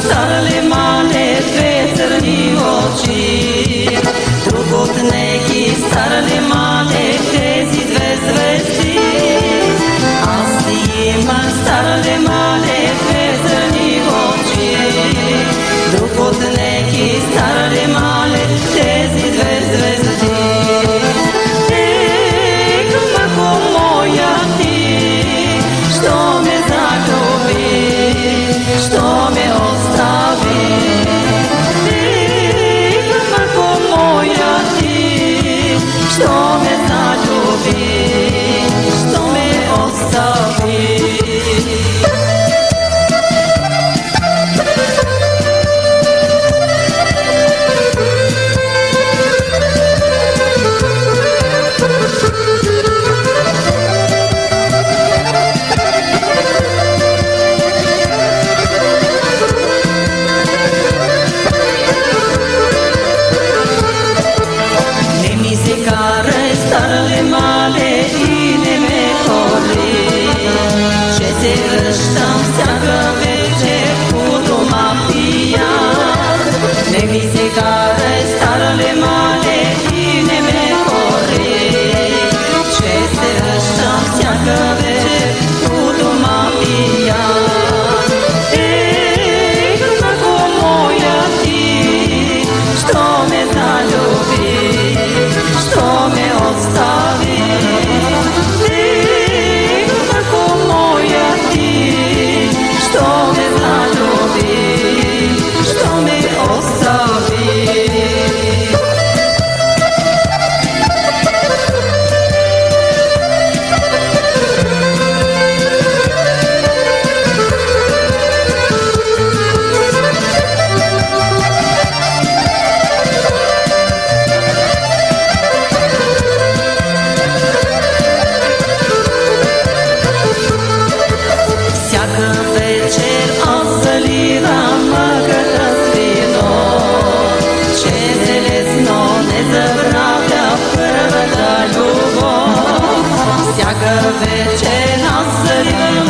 Suddenly Hallelujah.